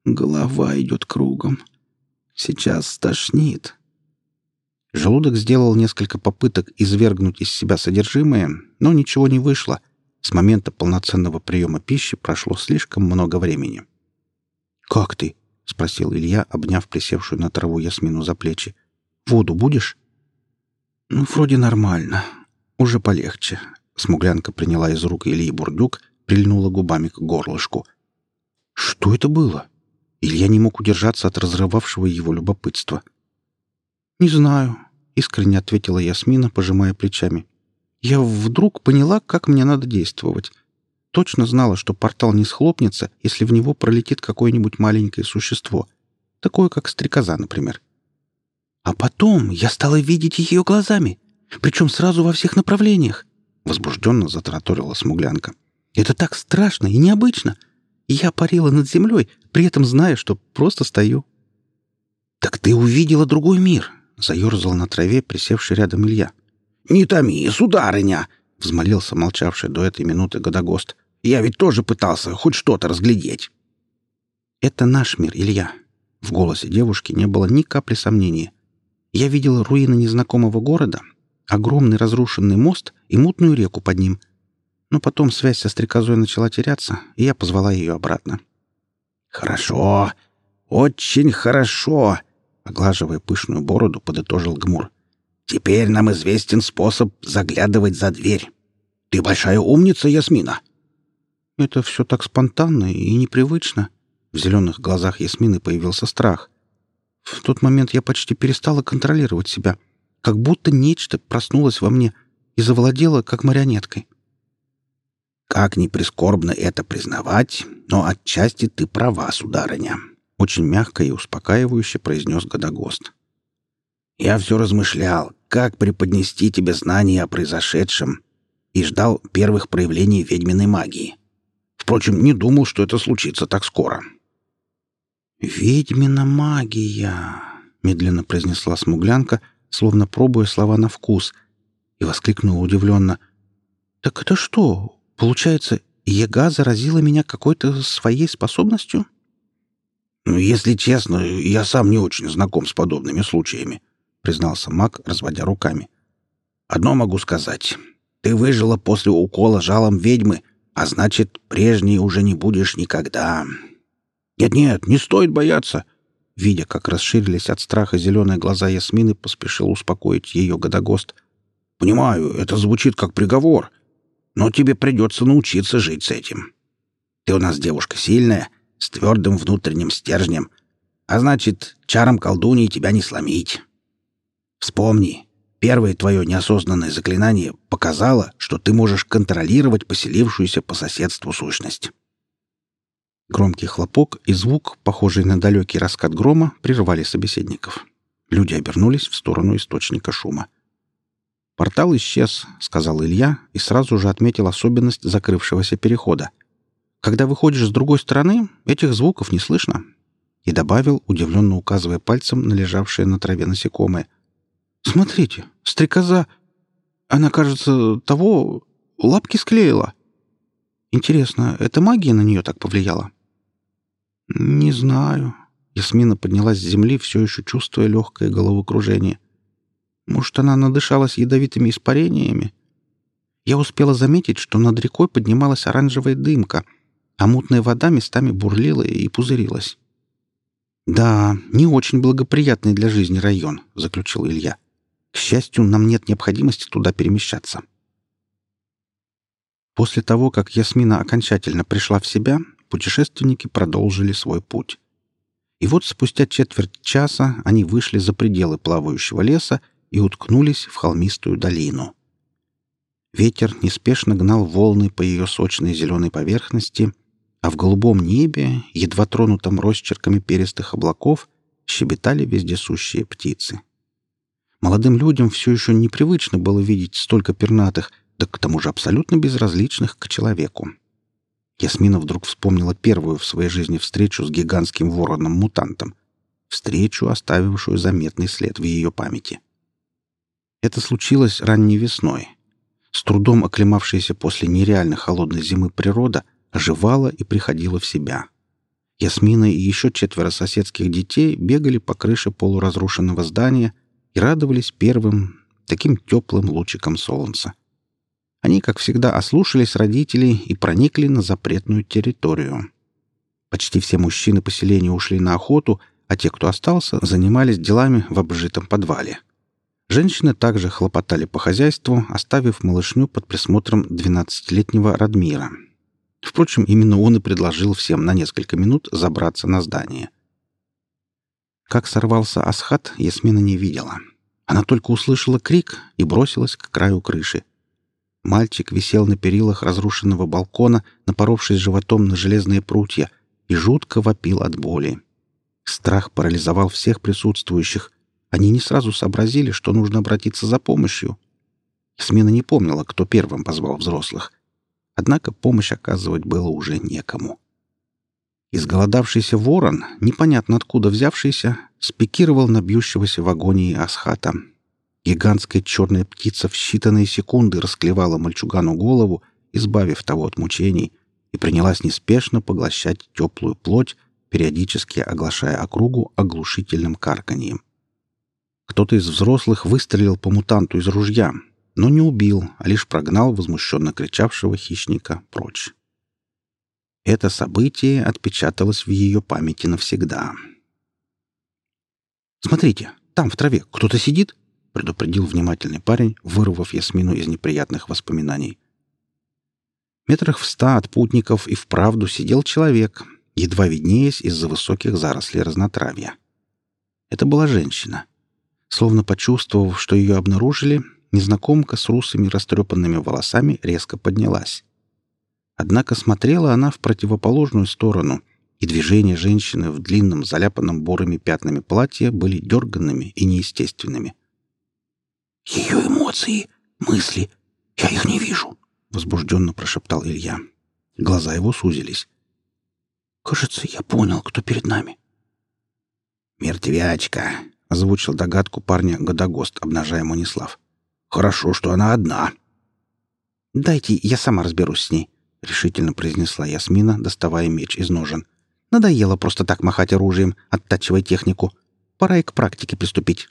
Голова идет кругом. Сейчас стошнит. Желудок сделал несколько попыток извергнуть из себя содержимое, но ничего не вышло. С момента полноценного приема пищи прошло слишком много времени. «Как ты?» — спросил Илья, обняв присевшую на траву Ясмину за плечи. «Воду будешь?» «Ну, вроде нормально. Уже полегче». Смуглянка приняла из рук Ильи бурдюк прильнула губами к горлышку. Что это было? Илья не мог удержаться от разрывавшего его любопытства. «Не знаю», — искренне ответила Ясмина, пожимая плечами. «Я вдруг поняла, как мне надо действовать. Точно знала, что портал не схлопнется, если в него пролетит какое-нибудь маленькое существо. Такое, как стрекоза, например. А потом я стала видеть ее глазами, причем сразу во всех направлениях», — возбужденно затраторила смуглянка. Это так страшно и необычно. Я парила над землей, при этом зная, что просто стою. «Так ты увидела другой мир!» — заерзал на траве, присевший рядом Илья. «Не томи, сударыня!» — взмолился молчавший до этой минуты Годогост. «Я ведь тоже пытался хоть что-то разглядеть». «Это наш мир, Илья». В голосе девушки не было ни капли сомнения. «Я видел руины незнакомого города, огромный разрушенный мост и мутную реку под ним. Но потом связь со стрекозой начала теряться, и я позвала ее обратно». «Хорошо, очень хорошо», — оглаживая пышную бороду, подытожил Гмур. «Теперь нам известен способ заглядывать за дверь. Ты большая умница, Ясмина». «Это все так спонтанно и непривычно», в зеленых глазах Ясмины появился страх. В тот момент я почти перестала контролировать себя, как будто нечто проснулось во мне и завладело, как марионеткой. «Как ни прискорбно это признавать, но отчасти ты права, сударыня», — очень мягко и успокаивающе произнес Годогост. «Я все размышлял, как преподнести тебе знания о произошедшем, и ждал первых проявлений ведьминой магии. Впрочем, не думал, что это случится так скоро. «Ведьмина магия!» — медленно произнесла смуглянка, словно пробуя слова на вкус, и воскликнула удивленно. «Так это что, получается, Ега заразила меня какой-то своей способностью?» «Ну, если честно, я сам не очень знаком с подобными случаями», — признался маг, разводя руками. «Одно могу сказать. Ты выжила после укола жалом ведьмы, а значит, прежней уже не будешь никогда. «Нет-нет, не стоит бояться!» Видя, как расширились от страха зеленые глаза Ясмины, поспешил успокоить ее Годогост. «Понимаю, это звучит как приговор, но тебе придется научиться жить с этим. Ты у нас девушка сильная, с твердым внутренним стержнем, а значит, чаром колдуньи тебя не сломить. Вспомни, первое твое неосознанное заклинание показало, что ты можешь контролировать поселившуюся по соседству сущность. Громкий хлопок и звук, похожий на далекий раскат грома, прервали собеседников. Люди обернулись в сторону источника шума. «Портал исчез», — сказал Илья и сразу же отметил особенность закрывшегося перехода. «Когда выходишь с другой стороны, этих звуков не слышно». И добавил, удивленно указывая пальцем на лежавшее на траве насекомое. «Смотрите, стрекоза! Она, кажется, того... лапки склеила. Интересно, это магия на нее так повлияла?» «Не знаю». Ясмина поднялась с земли, все еще чувствуя легкое головокружение. «Может, она надышалась ядовитыми испарениями?» Я успела заметить, что над рекой поднималась оранжевая дымка, а мутная вода местами бурлила и пузырилась. «Да, не очень благоприятный для жизни район», — заключил Илья. «К счастью, нам нет необходимости туда перемещаться». После того, как Ясмина окончательно пришла в себя, путешественники продолжили свой путь. И вот спустя четверть часа они вышли за пределы плавающего леса и уткнулись в холмистую долину. Ветер неспешно гнал волны по ее сочной зеленой поверхности, а в голубом небе, едва тронутом росчерками перистых облаков, щебетали вездесущие птицы. Молодым людям все еще непривычно было видеть столько пернатых, да к тому же абсолютно безразличных к человеку. Ясмина вдруг вспомнила первую в своей жизни встречу с гигантским вороном-мутантом. Встречу, оставившую заметный след в ее памяти. Это случилось ранней весной. С трудом оклемавшаяся после нереально холодной зимы природа оживала и приходила в себя. Ясмина и еще четверо соседских детей бегали по крыше полуразрушенного здания и радовались первым, таким теплым лучиком солнца. Они, как всегда, ослушались родителей и проникли на запретную территорию. Почти все мужчины поселения ушли на охоту, а те, кто остался, занимались делами в обжитом подвале. Женщины также хлопотали по хозяйству, оставив малышню под присмотром 12-летнего Радмира. Впрочем, именно он и предложил всем на несколько минут забраться на здание. Как сорвался Асхат, Ясмина не видела. Она только услышала крик и бросилась к краю крыши. Мальчик висел на перилах разрушенного балкона, напоровшись животом на железные прутья, и жутко вопил от боли. Страх парализовал всех присутствующих. Они не сразу сообразили, что нужно обратиться за помощью. Смена не помнила, кто первым позвал взрослых. Однако помощь оказывать было уже некому. Изголодавшийся ворон, непонятно откуда взявшийся, спикировал на бьющегося в агонии Асхата. Гигантская черная птица в считанные секунды расклевала мальчугану голову, избавив того от мучений, и принялась неспешно поглощать теплую плоть, периодически оглашая округу оглушительным карканьем. Кто-то из взрослых выстрелил по мутанту из ружья, но не убил, а лишь прогнал возмущенно кричавшего хищника прочь. Это событие отпечаталось в ее памяти навсегда. «Смотрите, там в траве кто-то сидит?» — предупредил внимательный парень, вырвав Ясмину из неприятных воспоминаний. Метрах в ста от путников и вправду сидел человек, едва виднеясь из-за высоких зарослей разнотравья. Это была женщина. Словно почувствовав, что ее обнаружили, незнакомка с русыми растрепанными волосами резко поднялась. Однако смотрела она в противоположную сторону, и движения женщины в длинном, заляпанном бурыми пятнами платье были дерганными и неестественными. «Ее эмоции, мысли, я их не вижу», — возбужденно прошептал Илья. Глаза его сузились. «Кажется, я понял, кто перед нами». «Мертвячка», — озвучил догадку парня Годогост, обнажая Монислав. Хорошо, что она одна. Дайте, я сама разберусь с ней, решительно произнесла Ясмина, доставая меч из ножен. Надоело просто так махать оружием, оттачивая технику. Пора и к практике приступить.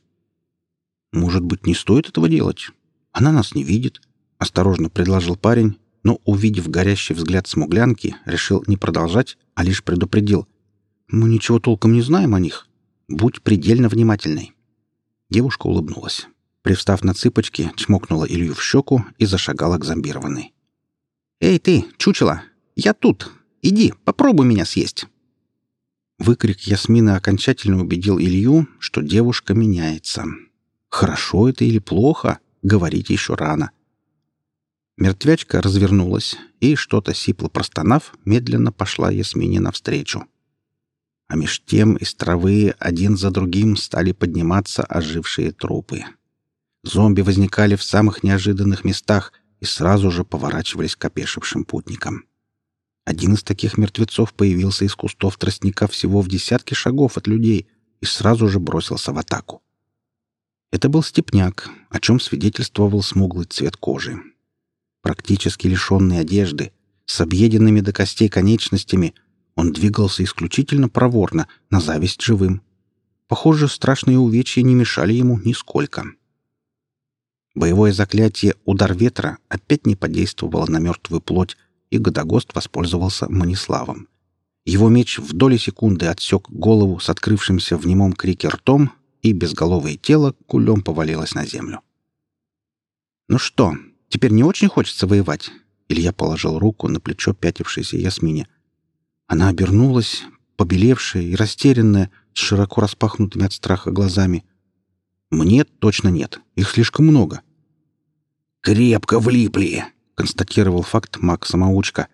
Может быть, не стоит этого делать? Она нас не видит, осторожно предложил парень, но, увидев горящий взгляд смуглянки, решил не продолжать, а лишь предупредил. Мы ничего толком не знаем о них. Будь предельно внимательной. Девушка улыбнулась. Привстав на цыпочки, чмокнула Илью в щеку и зашагала к зомбированной. «Эй ты, чучело! Я тут! Иди, попробуй меня съесть!» Выкрик Ясмины окончательно убедил Илью, что девушка меняется. Хорошо это или плохо, говорить еще рано. Мертвячка развернулась и, что-то сипло простонав, медленно пошла Ясмине навстречу. А меж тем из травы один за другим стали подниматься ожившие трупы. Зомби возникали в самых неожиданных местах и сразу же поворачивались к опешившим путникам. Один из таких мертвецов появился из кустов тростника всего в десятке шагов от людей и сразу же бросился в атаку. Это был степняк, о чем свидетельствовал смуглый цвет кожи. Практически лишенный одежды, с объеденными до костей конечностями, он двигался исключительно проворно, на зависть живым. Похоже, страшные увечья не мешали ему нисколько. — Боевое заклятие «Удар ветра» опять не подействовало на мертвую плоть, и Годогост воспользовался Маниславом. Его меч в доли секунды отсек голову с открывшимся в немом крике ртом, и безголовое тело кулем повалилось на землю. «Ну что, теперь не очень хочется воевать?» Илья положил руку на плечо пятившейся Ясмине. Она обернулась, побелевшая и растерянная, с широко распахнутыми от страха глазами. «Мне точно нет. Их слишком много. «Крепко влипли», — констатировал факт маг-самоучка.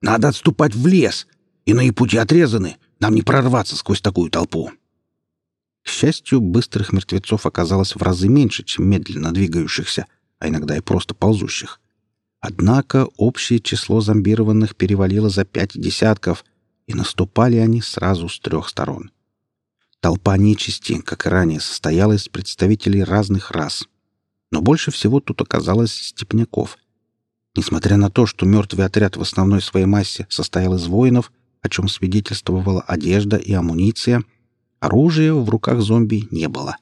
«Надо отступать в лес. Иные пути отрезаны. Нам не прорваться сквозь такую толпу». К счастью, быстрых мертвецов оказалось в разы меньше, чем медленно двигающихся, а иногда и просто ползущих. Однако общее число зомбированных перевалило за пять десятков, и наступали они сразу с трех сторон. Толпа нечисти, как и ранее, состояла из представителей разных рас — но больше всего тут оказалось степняков. Несмотря на то, что мертвый отряд в основной своей массе состоял из воинов, о чем свидетельствовала одежда и амуниция, оружия в руках зомби не было.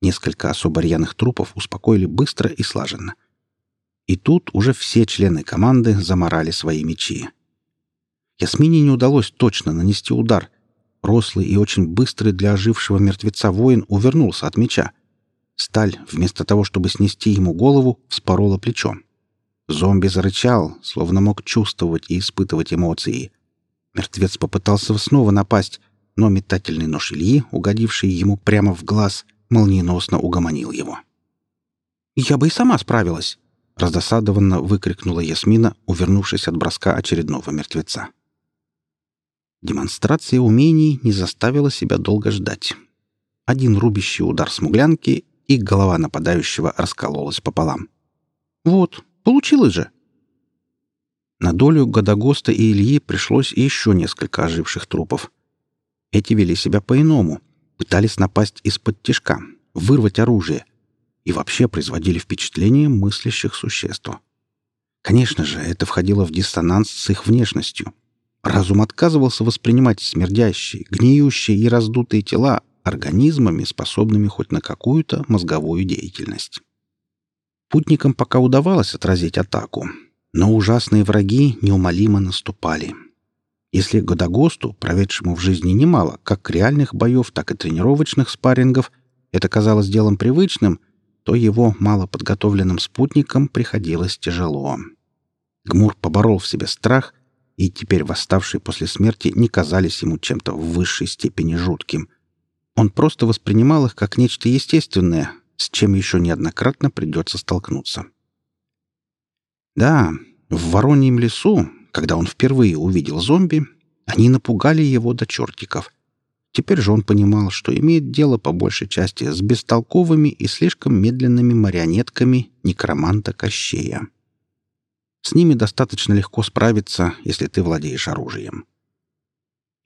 Несколько особо рьяных трупов успокоили быстро и слаженно. И тут уже все члены команды заморали свои мечи. Ясмине не удалось точно нанести удар. Рослый и очень быстрый для ожившего мертвеца воин увернулся от меча. Сталь, вместо того, чтобы снести ему голову, вспорола плечом. Зомби зарычал, словно мог чувствовать и испытывать эмоции. Мертвец попытался снова напасть, но метательный нож Ильи, угодивший ему прямо в глаз, молниеносно угомонил его. «Я бы и сама справилась!» — раздосадованно выкрикнула Ясмина, увернувшись от броска очередного мертвеца. Демонстрация умений не заставила себя долго ждать. Один рубящий удар смуглянки, и голова нападающего раскололась пополам. «Вот, получилось же!» На долю Годогоста и Ильи пришлось еще несколько оживших трупов. Эти вели себя по-иному, пытались напасть из-под тишка, вырвать оружие и вообще производили впечатление мыслящих существ. Конечно же, это входило в диссонанс с их внешностью. Разум отказывался воспринимать смердящие, гниющие и раздутые тела организмами, способными хоть на какую-то мозговую деятельность. Путникам пока удавалось отразить атаку, но ужасные враги неумолимо наступали. Если Годогосту, проведшему в жизни немало как реальных боев, так и тренировочных спаррингов, это казалось делом привычным, то его малоподготовленным спутникам приходилось тяжело. Гмур поборол в себе страх, и теперь восставшие после смерти не казались ему чем-то в высшей степени жутким. Он просто воспринимал их как нечто естественное, с чем еще неоднократно придется столкнуться. Да, в Вороньем лесу, когда он впервые увидел зомби, они напугали его до чертиков. Теперь же он понимал, что имеет дело по большей части с бестолковыми и слишком медленными марионетками некроманта Кощея. С ними достаточно легко справиться, если ты владеешь оружием.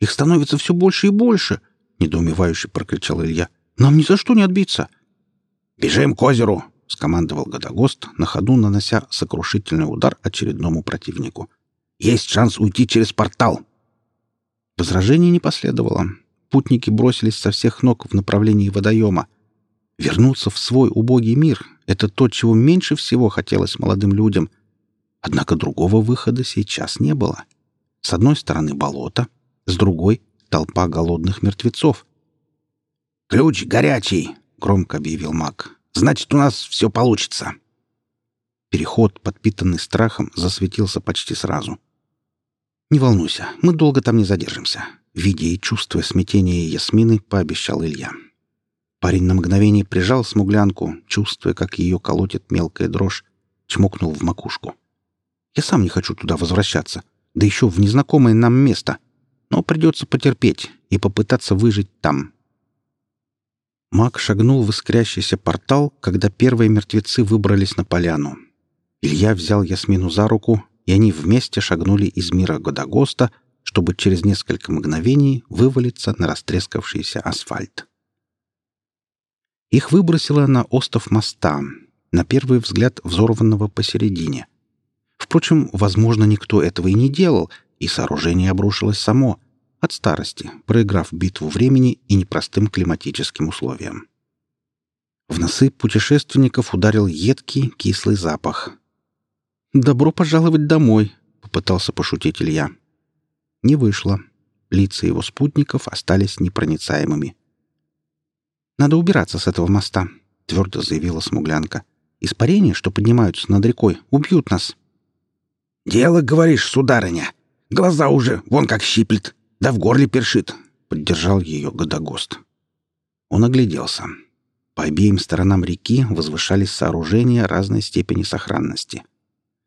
«Их становится все больше и больше!» — недоумевающе прокричал Илья. «Нам ни за что не отбиться!» «Бежим к озеру!» — скомандовал Годогост, на ходу нанося сокрушительный удар очередному противнику. «Есть шанс уйти через портал!» Возражений не последовало. Путники бросились со всех ног в направлении водоема. Вернуться в свой убогий мир — это то, чего меньше всего хотелось молодым людям. Однако другого выхода сейчас не было. С одной стороны болото, с другой — толпа голодных мертвецов. «Ключ горячий!» громко объявил маг. «Значит, у нас все получится!» Переход, подпитанный страхом, засветился почти сразу. «Не волнуйся, мы долго там не задержимся», — видя и чувствуя смятение Ясмины, пообещал Илья. Парень на мгновение прижал смуглянку, чувствуя, как ее колотит мелкая дрожь, чмокнул в макушку. «Я сам не хочу туда возвращаться, да еще в незнакомое нам место, но придется потерпеть и попытаться выжить там, Маг шагнул в искрящийся портал, когда первые мертвецы выбрались на поляну. Илья взял Ясмину за руку, и они вместе шагнули из мира Годогоста, чтобы через несколько мгновений вывалиться на растрескавшийся асфальт. Их выбросило на остов моста, на первый взгляд взорванного посередине. Впрочем, возможно, никто этого и не делал, и сооружение обрушилось само — от старости, проиграв битву времени и непростым климатическим условиям. В носы путешественников ударил едкий, кислый запах. «Добро пожаловать домой», — попытался пошутить Илья. Не вышло. Лица его спутников остались непроницаемыми. «Надо убираться с этого моста», — твердо заявила смуглянка. «Испарения, что поднимаются над рекой, убьют нас». «Дело, говоришь, сударыня. Глаза уже вон как щиплет», да в горле першит, — поддержал ее Годогост. Он огляделся. По обеим сторонам реки возвышались сооружения разной степени сохранности.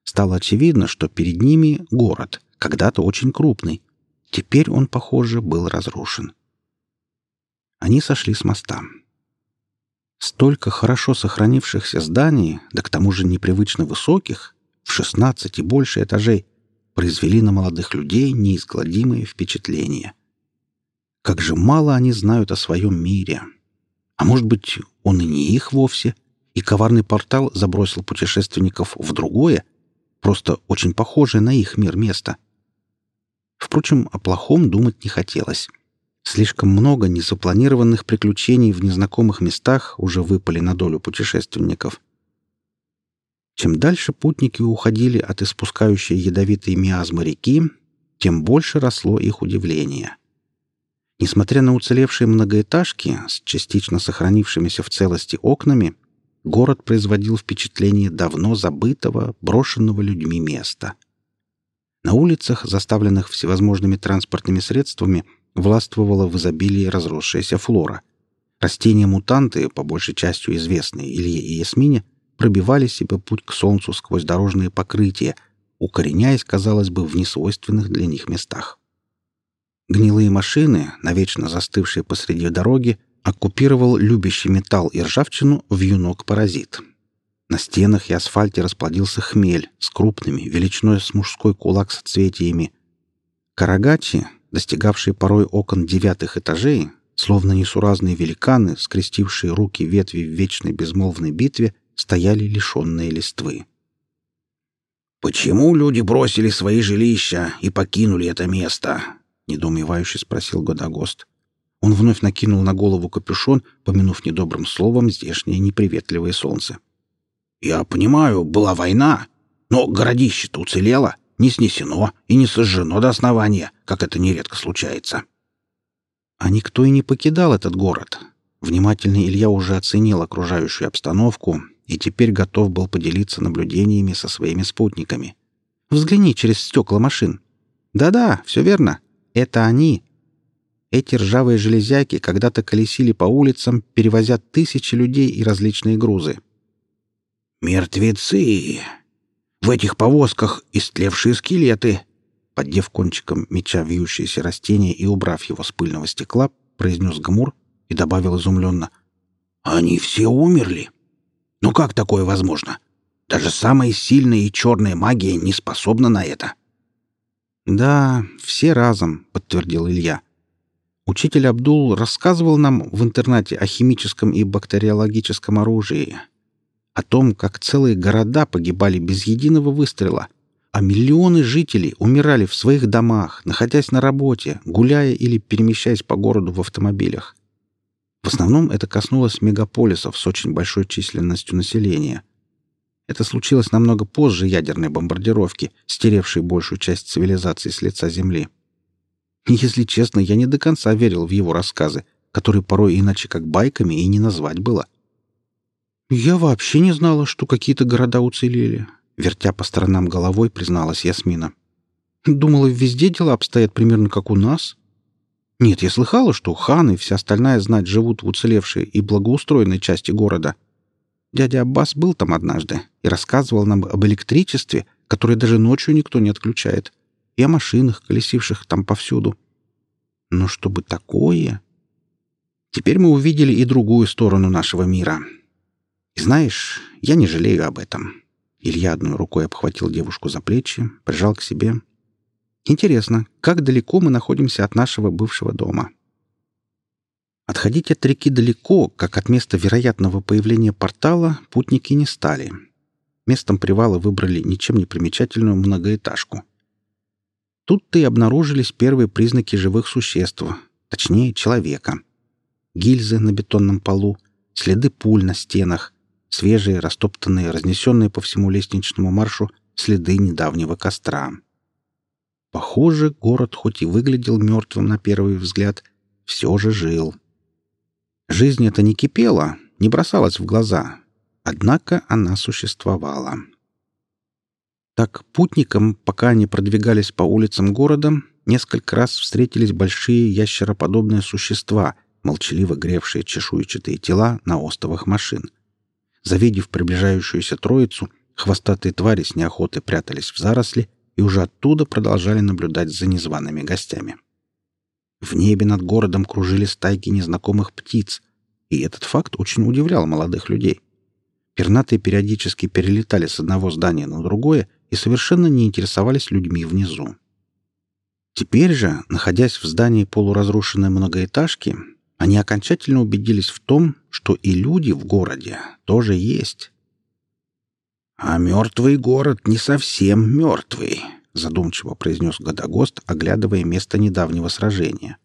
Стало очевидно, что перед ними город, когда-то очень крупный. Теперь он, похоже, был разрушен. Они сошли с моста. Столько хорошо сохранившихся зданий, да к тому же непривычно высоких, в 16 и больше этажей, произвели на молодых людей неизгладимые впечатления. Как же мало они знают о своем мире. А может быть, он и не их вовсе, и коварный портал забросил путешественников в другое, просто очень похожее на их мир место. Впрочем, о плохом думать не хотелось. Слишком много незапланированных приключений в незнакомых местах уже выпали на долю путешественников. Чем дальше путники уходили от испускающей ядовитые миазмы реки, тем больше росло их удивление. Несмотря на уцелевшие многоэтажки с частично сохранившимися в целости окнами, город производил впечатление давно забытого, брошенного людьми места. На улицах, заставленных всевозможными транспортными средствами, властвовала в изобилии разросшаяся флора. Растения-мутанты, по большей частью известные Илье и Ясмине, пробивали себе путь к солнцу сквозь дорожные покрытия, укореняясь, казалось бы, в несвойственных для них местах. Гнилые машины, навечно застывшие посреди дороги, оккупировал любящий металл и ржавчину вьюнок-паразит. На стенах и асфальте расплодился хмель с крупными, величиной с мужской кулак соцветиями. Карагачи, достигавшие порой окон девятых этажей, словно несуразные великаны, скрестившие руки ветви в вечной безмолвной битве, стояли лишенные листвы. «Почему люди бросили свои жилища и покинули это место?» — недоумевающе спросил Годогост. Он вновь накинул на голову капюшон, помянув недобрым словом здешнее неприветливое солнце. «Я понимаю, была война, но городище-то уцелело, не снесено и не сожжено до основания, как это нередко случается». А никто и не покидал этот город. Внимательный Илья уже оценил окружающую обстановку и теперь готов был поделиться наблюдениями со своими спутниками. «Взгляни через стекла машин. Да-да, все верно. Это они. Эти ржавые железяки когда-то колесили по улицам, перевозя тысячи людей и различные грузы. «Мертвецы! В этих повозках истлевшие скелеты!» Поддев кончиком меча вьющееся растение и убрав его с пыльного стекла, произнес Гамур и добавил изумленно. «Они все умерли? Ну как такое возможно? Даже самая сильная и черная магия не способна на это». «Да, все разом», — подтвердил Илья. Учитель Абдул рассказывал нам в интернате о химическом и бактериологическом оружии, о том, как целые города погибали без единого выстрела, а миллионы жителей умирали в своих домах, находясь на работе, гуляя или перемещаясь по городу в автомобилях. В основном это коснулось мегаполисов с очень большой численностью населения — это случилось намного позже ядерной бомбардировки, стеревшей большую часть цивилизации с лица Земли. если честно, я не до конца верил в его рассказы, которые порой иначе как байками и не назвать было. «Я вообще не знала, что какие-то города уцелели», — вертя по сторонам головой, призналась Ясмина. «Думала, везде дела обстоят примерно как у нас». «Нет, я слыхала, что хан и вся остальная знать живут в уцелевшей и благоустроенной части города. Дядя Аббас был там однажды и рассказывал нам об электричестве, которое даже ночью никто не отключает, и о машинах, колесивших там повсюду. Но чтобы такое... Теперь мы увидели и другую сторону нашего мира. И знаешь, я не жалею об этом. Илья одной рукой обхватил девушку за плечи, прижал к себе. Интересно, как далеко мы находимся от нашего бывшего дома? — Отходить от реки далеко, как от места вероятного появления портала, путники не стали. Местом привала выбрали ничем не примечательную многоэтажку. Тут-то и обнаружились первые признаки живых существ, точнее, человека. Гильзы на бетонном полу, следы пуль на стенах, свежие, растоптанные, разнесенные по всему лестничному маршу следы недавнего костра. Похоже, город хоть и выглядел мертвым на первый взгляд, все же жил — Жизнь эта не кипела, не бросалась в глаза, однако она существовала. Так путникам, пока они продвигались по улицам города, несколько раз встретились большие ящероподобные существа, молчаливо гревшие чешуйчатые тела на остовах машин. Завидев приближающуюся троицу, хвостатые твари с неохотой прятались в заросли и уже оттуда продолжали наблюдать за незваными гостями. В небе над городом кружили стайки незнакомых птиц, и этот факт очень удивлял молодых людей. Пернатые периодически перелетали с одного здания на другое и совершенно не интересовались людьми внизу. Теперь же, находясь в здании полуразрушенной многоэтажки, они окончательно убедились в том, что и люди в городе тоже есть. «А мертвый город не совсем мертвый», задумчиво произнес Годогост, оглядывая место недавнего сражения.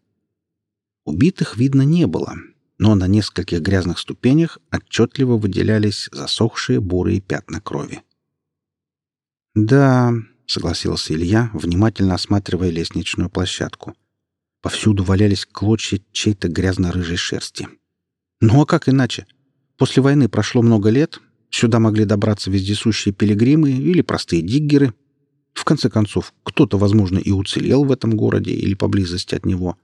Убитых видно не было, но на нескольких грязных ступенях отчетливо выделялись засохшие бурые пятна крови. «Да», — согласился Илья, внимательно осматривая лестничную площадку. Повсюду валялись клочья чьей-то грязно-рыжей шерсти. «Ну а как иначе? После войны прошло много лет, сюда могли добраться вездесущие пилигримы или простые диггеры, в конце концов, кто-то, возможно, и уцелел в этом городе или поблизости от него.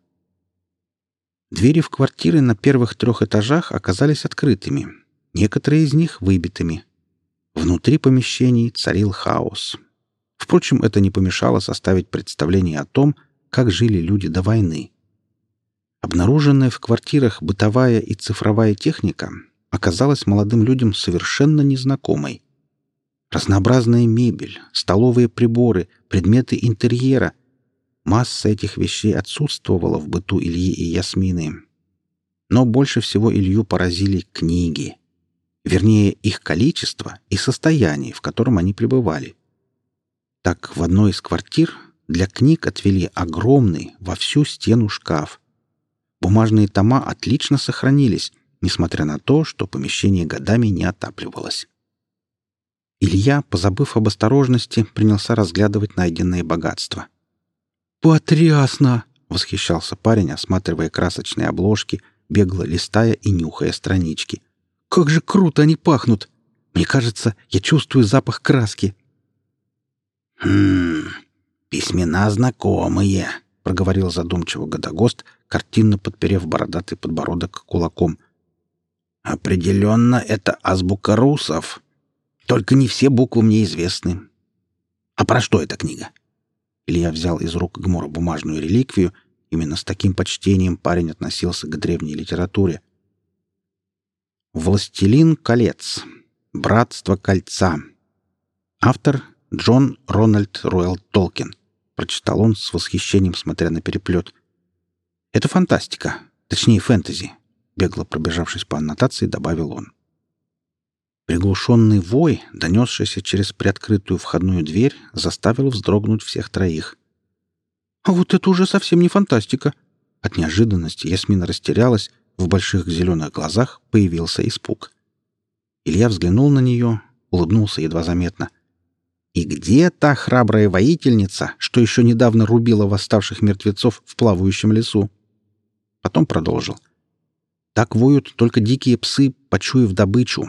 Двери в квартиры на первых трех этажах оказались открытыми, некоторые из них выбитыми. Внутри помещений царил хаос. Впрочем, это не помешало составить представление о том, как жили люди до войны. Обнаруженная в квартирах бытовая и цифровая техника оказалась молодым людям совершенно незнакомой. Разнообразная мебель, столовые приборы, предметы интерьера. Масса этих вещей отсутствовала в быту Ильи и Ясмины. Но больше всего Илью поразили книги. Вернее, их количество и состояние, в котором они пребывали. Так, в одной из квартир для книг отвели огромный во всю стену шкаф. Бумажные тома отлично сохранились, несмотря на то, что помещение годами не отапливалось. Илья, позабыв об осторожности, принялся разглядывать найденные богатства. «Потрясно!» — восхищался парень, осматривая красочные обложки, бегло листая и нюхая странички. «Как же круто они пахнут! Мне кажется, я чувствую запах краски». «Хм, письмена знакомые», — проговорил задумчиво Годогост, картинно подперев бородатый подбородок кулаком. «Определенно это азбука русов». Только не все буквы мне известны. А про что эта книга? Илья взял из рук Гмора бумажную реликвию. Именно с таким почтением парень относился к древней литературе. «Властелин колец. Братство кольца». Автор Джон Рональд Ройл Толкин. Прочитал он с восхищением, смотря на переплет. «Это фантастика. Точнее, фэнтези», — бегло пробежавшись по аннотации, добавил он. Приглушенный вой, донесшийся через приоткрытую входную дверь, заставил вздрогнуть всех троих. «А вот это уже совсем не фантастика!» От неожиданности Ясмина растерялась, в больших зеленых глазах появился испуг. Илья взглянул на нее, улыбнулся едва заметно. «И где та храбрая воительница, что еще недавно рубила восставших мертвецов в плавающем лесу?» Потом продолжил. «Так воют только дикие псы, почуяв добычу,